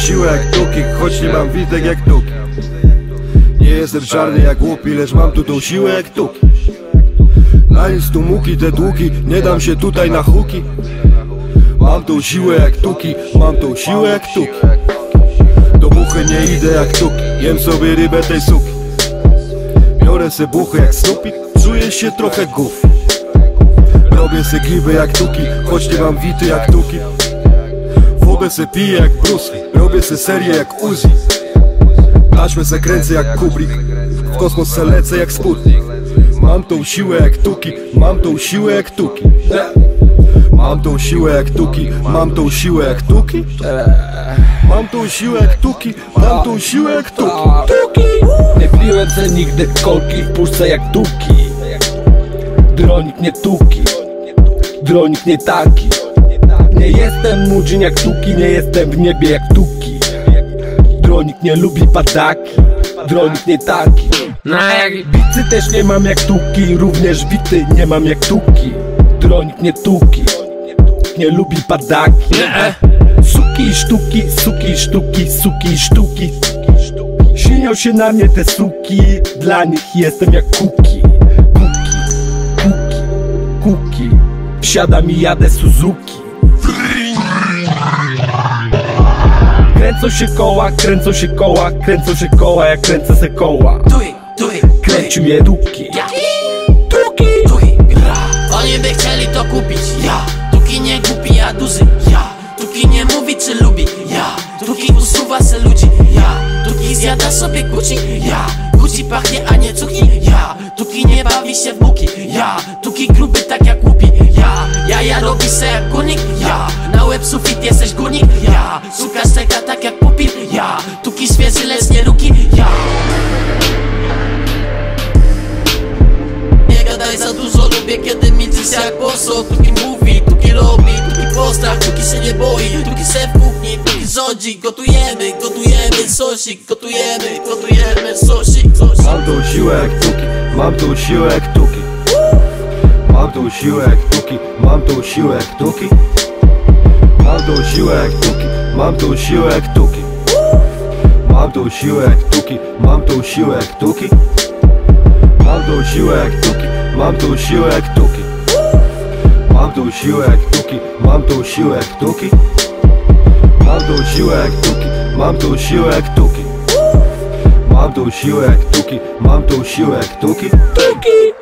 Siłę jak tuki, choć nie mam witek jak tuki Nie jestem czarny jak łupi, lecz mam tu tą siłę jak tuki Na nic tu muki, te długi, nie dam się tutaj na huki. Mam tą siłę jak tuki, mam tą siłę jak tuki Do buchy nie idę jak tuki, jem sobie rybę tej suki. Biorę se buchy jak Snoopy, czuję się trochę guf Robię se gibę jak tuki, choć nie mam wity jak tuki Wodę se piję jak Bruce Lee, robię se serię jak Uzi. Taśmę se kręcę jak Kubrick, w kosmos se lecę jak Sputnik Mam tą siłę jak tuki, mam tą siłę jak tuki. Mam tą siłę jak tuki, mam tą siłę jak tuki. Mam tą siłę jak tuki, mam tą siłę jak tuki. Tuki! Nie piłem se nigdy kolki w puszce jak tuki. Dronik nie tuki. Dronik nie taki Nie jestem mudzin jak tuki Nie jestem w niebie jak tuki. Dronik nie lubi padaki Dronik nie taki. No jak Bicy też nie mam jak tuki Również bity nie mam jak tuki. Dronik nie tuki Nie lubi padaki. Nie. Suki sztuki, suki sztuki, suki sztuki. Śnią się na mnie te suki Dla nich jestem jak kuki. Kuki, kuki, kuki. Wsiadam i jadę Suzuki Kręcą się koła, kręcą się koła Kręcą się koła, jak kręcę se koła. Tuj, tuj, Kręci mnie duki tuki, tuj, ra. Oni by chcieli to kupić, ja. Tuki nie głupi, ja duży, ja. Tuki nie mówi czy lubi, ja. Tuki usuwa se ludzi, ja. Tuki zjada sobie guci, ja. Guci pachnie, a nie cuki, ja. Tuki nie bawi się w buki, ja. Tuki gruby tak jak łupi, ja. Ja, ja robi se jak kurnik, ja. Na łeb sufit jesteś górnik, ja. Suka szczeka lubię kiedy milczysz jak boso. Tuki mówi, tuki robi, tuki postrach, tuki się nie boi Tuki se w kuchni, tuki rządzi. Gotujemy, gotujemy sosik, gotujemy, gotujemy sosik, sosik. Mam tą siłę jak tuki, mam tą siłę jak tuki. Mam tą siłę jak tuki, mam tą siłę jak tuki. Mam tą siłę jak tuki, mam tą siłę jak tuki. Mam tą siłę jak tuki, mam tą siłę jak tuki. Mam tą siłę jak tuki, mam tą siłę tuki Mam tą siłę tuki, mam tą siłę tuki Mam tą siłę tuki, mam tą siłę tuki Mam tą siłę tuki, mam tą siłę tuki Tuki